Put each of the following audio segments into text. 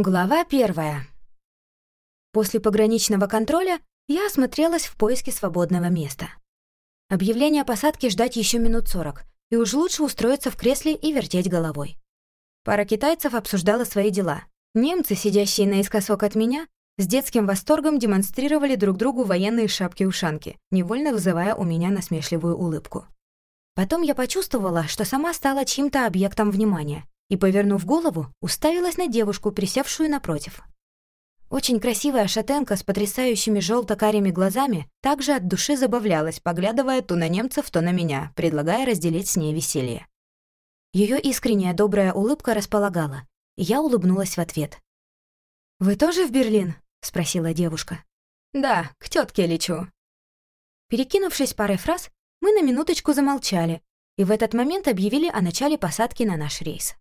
Глава первая. После пограничного контроля я осмотрелась в поиске свободного места. Объявление о посадке ждать еще минут сорок, и уж лучше устроиться в кресле и вертеть головой. Пара китайцев обсуждала свои дела. Немцы, сидящие наискосок от меня, с детским восторгом демонстрировали друг другу военные шапки-ушанки, невольно вызывая у меня насмешливую улыбку. Потом я почувствовала, что сама стала чьим-то объектом внимания, и, повернув голову, уставилась на девушку, присевшую напротив. Очень красивая шатенка с потрясающими желто-карими глазами также от души забавлялась, поглядывая то на немцев, то на меня, предлагая разделить с ней веселье. Ее искренняя добрая улыбка располагала, и я улыбнулась в ответ. «Вы тоже в Берлин?» — спросила девушка. «Да, к тетке лечу». Перекинувшись парой фраз, мы на минуточку замолчали, и в этот момент объявили о начале посадки на наш рейс.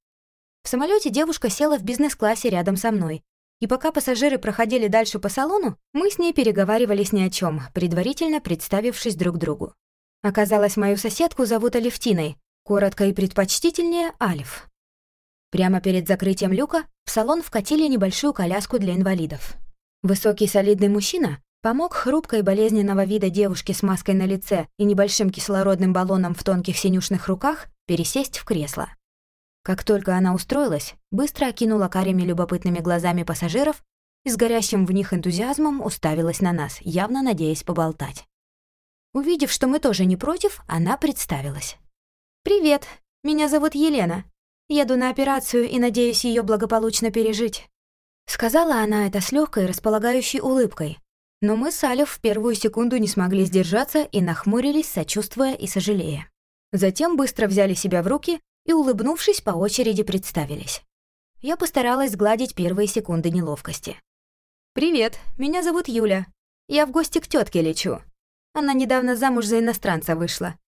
В самолете девушка села в бизнес-классе рядом со мной. И пока пассажиры проходили дальше по салону, мы с ней переговаривались ни о чем, предварительно представившись друг другу. Оказалось, мою соседку зовут Алевтиной, коротко и предпочтительнее — Альф. Прямо перед закрытием люка в салон вкатили небольшую коляску для инвалидов. Высокий солидный мужчина помог хрупкой болезненного вида девушке с маской на лице и небольшим кислородным баллоном в тонких синюшных руках пересесть в кресло. Как только она устроилась, быстро окинула карими любопытными глазами пассажиров и с горящим в них энтузиазмом уставилась на нас, явно надеясь поболтать. Увидев, что мы тоже не против, она представилась. «Привет, меня зовут Елена. Еду на операцию и надеюсь ее благополучно пережить». Сказала она это с легкой, располагающей улыбкой. Но мы с Алев в первую секунду не смогли сдержаться и нахмурились, сочувствуя и сожалея. Затем быстро взяли себя в руки и, улыбнувшись, по очереди представились. Я постаралась сгладить первые секунды неловкости. «Привет, меня зовут Юля. Я в гости к тетке лечу. Она недавно замуж за иностранца вышла».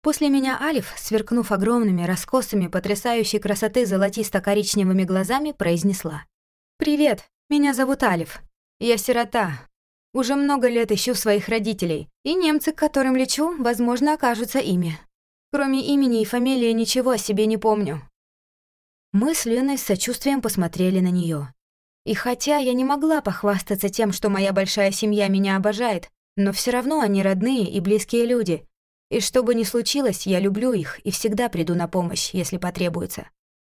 После меня Алиф, сверкнув огромными, раскосами, потрясающей красоты золотисто-коричневыми глазами, произнесла. «Привет, меня зовут Алиф. Я сирота. Уже много лет ищу своих родителей, и немцы, к которым лечу, возможно, окажутся ими. Кроме имени и фамилии ничего о себе не помню». Мы с Леной с сочувствием посмотрели на нее. И хотя я не могла похвастаться тем, что моя большая семья меня обожает, но все равно они родные и близкие люди. И что бы ни случилось, я люблю их и всегда приду на помощь, если потребуется.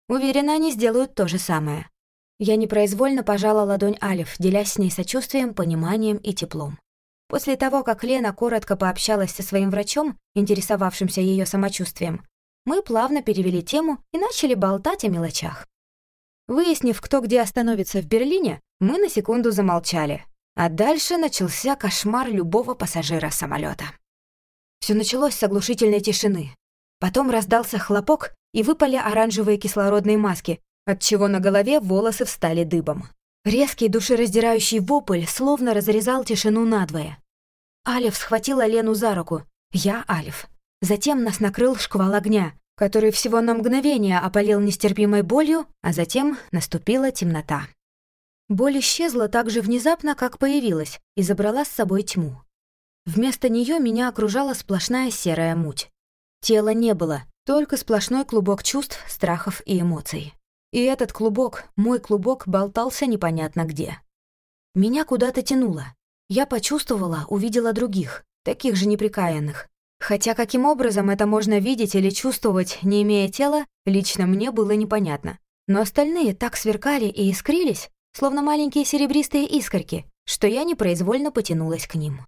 Уверена, они сделают то же самое. Я непроизвольно пожала ладонь Алиф, делясь с ней сочувствием, пониманием и теплом. После того, как Лена коротко пообщалась со своим врачом, интересовавшимся ее самочувствием, мы плавно перевели тему и начали болтать о мелочах. Выяснив, кто где остановится в Берлине, мы на секунду замолчали. А дальше начался кошмар любого пассажира самолета. Все началось с оглушительной тишины. Потом раздался хлопок, и выпали оранжевые кислородные маски, отчего на голове волосы встали дыбом. Резкий душераздирающий вопль словно разрезал тишину надвое. Алиф схватила Лену за руку. Я Алиф. Затем нас накрыл шквал огня, который всего на мгновение опалил нестерпимой болью, а затем наступила темнота. Боль исчезла так же внезапно, как появилась, и забрала с собой тьму. Вместо нее меня окружала сплошная серая муть. Тела не было, только сплошной клубок чувств, страхов и эмоций. И этот клубок, мой клубок, болтался непонятно где. Меня куда-то тянуло. Я почувствовала, увидела других, таких же неприкаянных. Хотя каким образом это можно видеть или чувствовать, не имея тела, лично мне было непонятно. Но остальные так сверкали и искрились, словно маленькие серебристые искорки, что я непроизвольно потянулась к ним.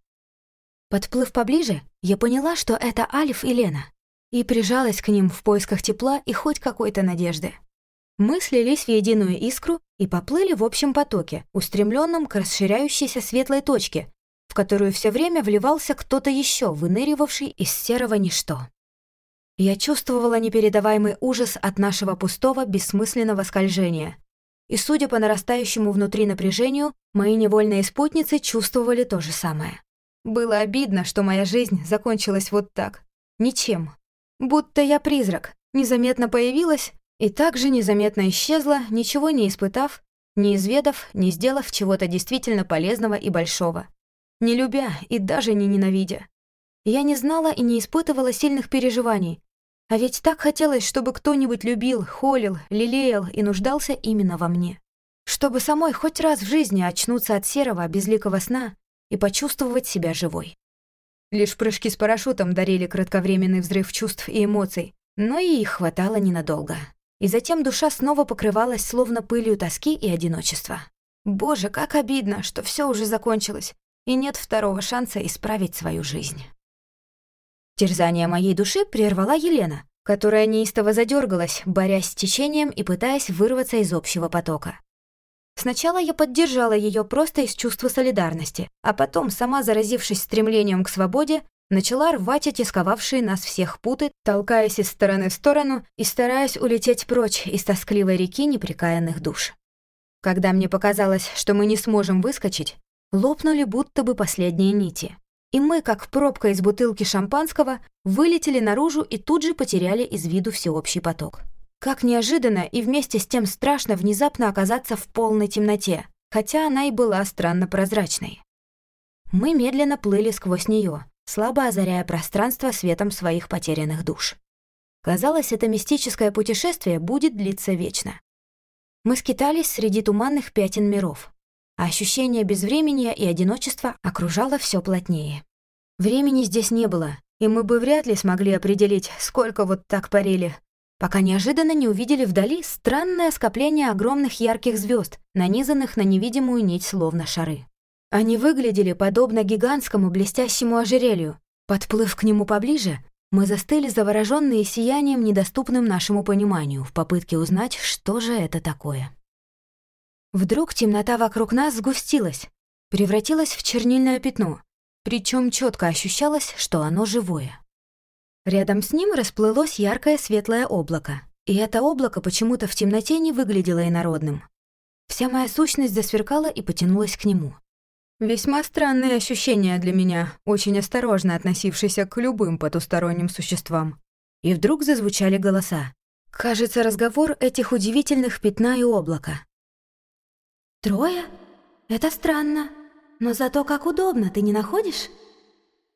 Подплыв поближе, я поняла, что это Альф и Лена, и прижалась к ним в поисках тепла и хоть какой-то надежды. Мы слились в единую искру и поплыли в общем потоке, устремленном к расширяющейся светлой точке, в которую все время вливался кто-то еще, выныривавший из серого ничто. Я чувствовала непередаваемый ужас от нашего пустого, бессмысленного скольжения. И, судя по нарастающему внутри напряжению, мои невольные спутницы чувствовали то же самое. Было обидно, что моя жизнь закончилась вот так. Ничем. Будто я призрак, незаметно появилась и также незаметно исчезла, ничего не испытав, не изведав, не сделав чего-то действительно полезного и большого. Не любя и даже не ненавидя. Я не знала и не испытывала сильных переживаний. А ведь так хотелось, чтобы кто-нибудь любил, холил, лелеял и нуждался именно во мне. чтобы самой хоть раз в жизни очнуться от серого, безликого сна и почувствовать себя живой. Лишь прыжки с парашютом дарили кратковременный взрыв чувств и эмоций, но и их хватало ненадолго. И затем душа снова покрывалась словно пылью тоски и одиночества. Боже, как обидно, что все уже закончилось, и нет второго шанса исправить свою жизнь. Терзание моей души прервала Елена, которая неистово задергалась, борясь с течением и пытаясь вырваться из общего потока. Сначала я поддержала ее просто из чувства солидарности, а потом, сама заразившись стремлением к свободе, начала рвать эти сковавшие нас всех путы, толкаясь из стороны в сторону и стараясь улететь прочь из тоскливой реки неприкаянных душ. Когда мне показалось, что мы не сможем выскочить, лопнули будто бы последние нити. И мы, как пробка из бутылки шампанского, вылетели наружу и тут же потеряли из виду всеобщий поток. Как неожиданно и вместе с тем страшно внезапно оказаться в полной темноте, хотя она и была странно прозрачной. Мы медленно плыли сквозь нее, слабо озаряя пространство светом своих потерянных душ. Казалось, это мистическое путешествие будет длиться вечно. Мы скитались среди туманных пятен миров, а ощущение безвременья и одиночества окружало все плотнее. Времени здесь не было, и мы бы вряд ли смогли определить, сколько вот так парили, пока неожиданно не увидели вдали странное скопление огромных ярких звезд, нанизанных на невидимую нить словно шары. Они выглядели подобно гигантскому блестящему ожерелью. Подплыв к нему поближе, мы застыли завороженные сиянием, недоступным нашему пониманию, в попытке узнать, что же это такое. Вдруг темнота вокруг нас сгустилась, превратилась в чернильное пятно, причем четко ощущалось, что оно живое. Рядом с ним расплылось яркое светлое облако, и это облако почему-то в темноте не выглядело инородным. Вся моя сущность засверкала и потянулась к нему. Весьма странные ощущения для меня, очень осторожно относившийся к любым потусторонним существам. И вдруг зазвучали голоса. Кажется, разговор этих удивительных пятна и облака. «Трое? Это странно. Но зато как удобно, ты не находишь?»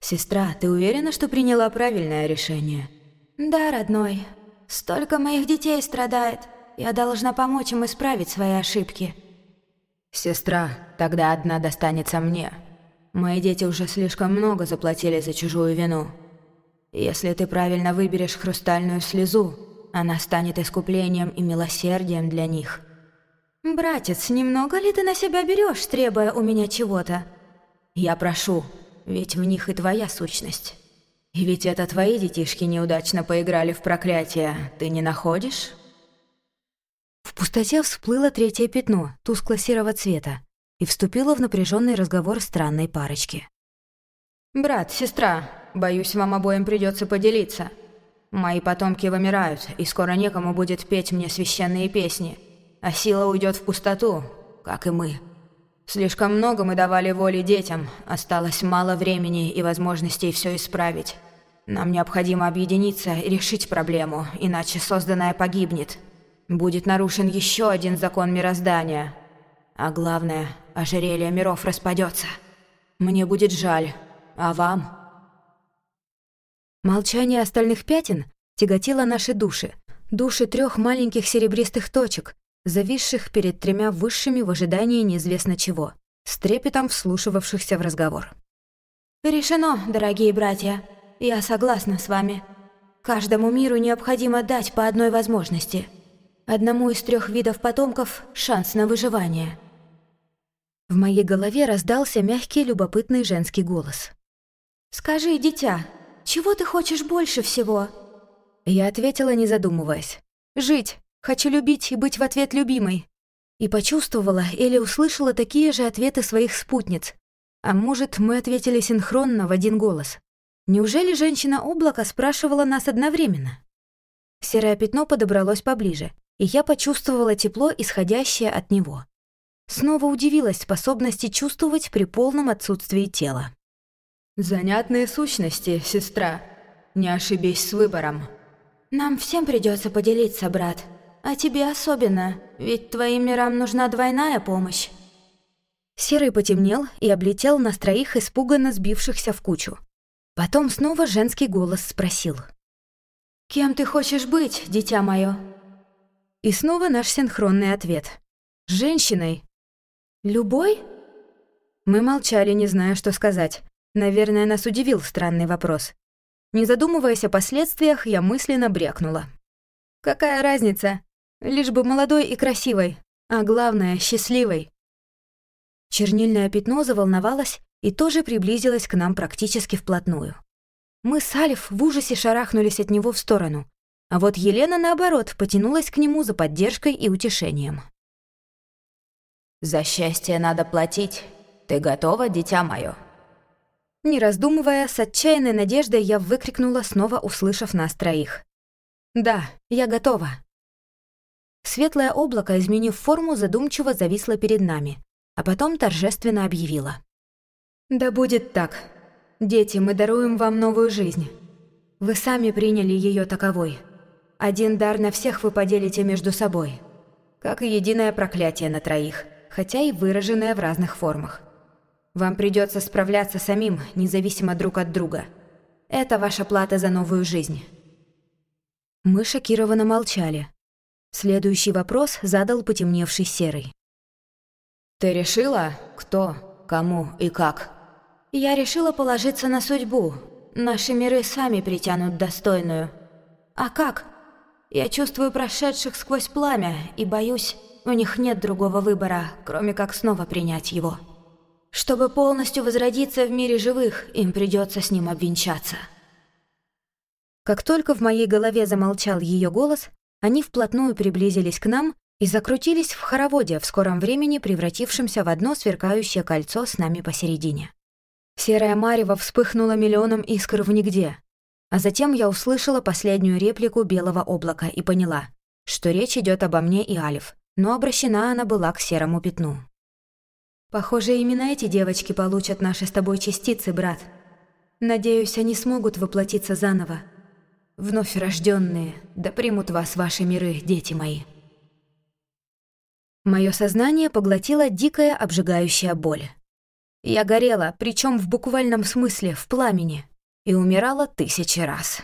«Сестра, ты уверена, что приняла правильное решение?» «Да, родной. Столько моих детей страдает. Я должна помочь им исправить свои ошибки». «Сестра, тогда одна достанется мне. Мои дети уже слишком много заплатили за чужую вину. Если ты правильно выберешь хрустальную слезу, она станет искуплением и милосердием для них». «Братец, немного ли ты на себя берешь, требуя у меня чего-то?» «Я прошу, ведь в них и твоя сущность. И ведь это твои детишки неудачно поиграли в проклятие, ты не находишь?» Пустоте всплыло третье пятно, тускло-серого цвета, и вступило в напряженный разговор странной парочки. «Брат, сестра, боюсь, вам обоим придется поделиться. Мои потомки вымирают, и скоро некому будет петь мне священные песни» а сила уйдет в пустоту, как и мы. Слишком много мы давали воли детям, осталось мало времени и возможностей все исправить. Нам необходимо объединиться и решить проблему, иначе созданное погибнет. Будет нарушен еще один закон мироздания. А главное, ожерелье миров распадется. Мне будет жаль, а вам? Молчание остальных пятен тяготило наши души, души трех маленьких серебристых точек, зависших перед тремя высшими в ожидании неизвестно чего, с трепетом вслушивавшихся в разговор. «Решено, дорогие братья. Я согласна с вами. Каждому миру необходимо дать по одной возможности. Одному из трех видов потомков — шанс на выживание». В моей голове раздался мягкий, любопытный женский голос. «Скажи, дитя, чего ты хочешь больше всего?» Я ответила, не задумываясь. «Жить. Хочу любить и быть в ответ любимой. И почувствовала или услышала такие же ответы своих спутниц. А может, мы ответили синхронно в один голос. Неужели женщина-облако спрашивала нас одновременно? Серое пятно подобралось поближе, и я почувствовала тепло, исходящее от него. Снова удивилась способности чувствовать при полном отсутствии тела. «Занятные сущности, сестра. Не ошибись с выбором». «Нам всем придется поделиться, брат», а тебе особенно, ведь твоим мирам нужна двойная помощь». Серый потемнел и облетел нас троих, испуганно сбившихся в кучу. Потом снова женский голос спросил. «Кем ты хочешь быть, дитя мое?» И снова наш синхронный ответ. Женщиной? Любой? Мы молчали, не зная, что сказать. Наверное, нас удивил странный вопрос. Не задумываясь о последствиях, я мысленно брякнула. Какая разница? Лишь бы молодой и красивой, а главное, счастливой. Чернильное пятно заволновалось и тоже приблизилось к нам практически вплотную. Мы с Алиф в ужасе шарахнулись от него в сторону, а вот Елена, наоборот, потянулась к нему за поддержкой и утешением. «За счастье надо платить. Ты готова, дитя мое?» Не раздумывая, с отчаянной надеждой я выкрикнула, снова услышав нас троих. «Да, я готова». Светлое облако, изменив форму, задумчиво зависло перед нами, а потом торжественно объявило. «Да будет так. Дети, мы даруем вам новую жизнь. Вы сами приняли ее таковой. Один дар на всех вы поделите между собой. Как и единое проклятие на троих, хотя и выраженное в разных формах. Вам придется справляться самим, независимо друг от друга. Это ваша плата за новую жизнь». Мы шокированно молчали. Следующий вопрос задал потемневший серый. «Ты решила, кто, кому и как?» «Я решила положиться на судьбу. Наши миры сами притянут достойную. А как? Я чувствую прошедших сквозь пламя и боюсь, у них нет другого выбора, кроме как снова принять его. Чтобы полностью возродиться в мире живых, им придется с ним обвенчаться». Как только в моей голове замолчал ее голос, они вплотную приблизились к нам и закрутились в хороводе, в скором времени превратившемся в одно сверкающее кольцо с нами посередине. Серая марево вспыхнула миллионом искр в нигде, а затем я услышала последнюю реплику белого облака и поняла, что речь идет обо мне и Алиф, но обращена она была к серому пятну. «Похоже, именно эти девочки получат наши с тобой частицы, брат. Надеюсь, они смогут воплотиться заново, Вновь рожденные, да примут вас ваши миры, дети мои. Мое сознание поглотила дикая обжигающая боль. Я горела, причем в буквальном смысле, в пламени, и умирала тысячи раз.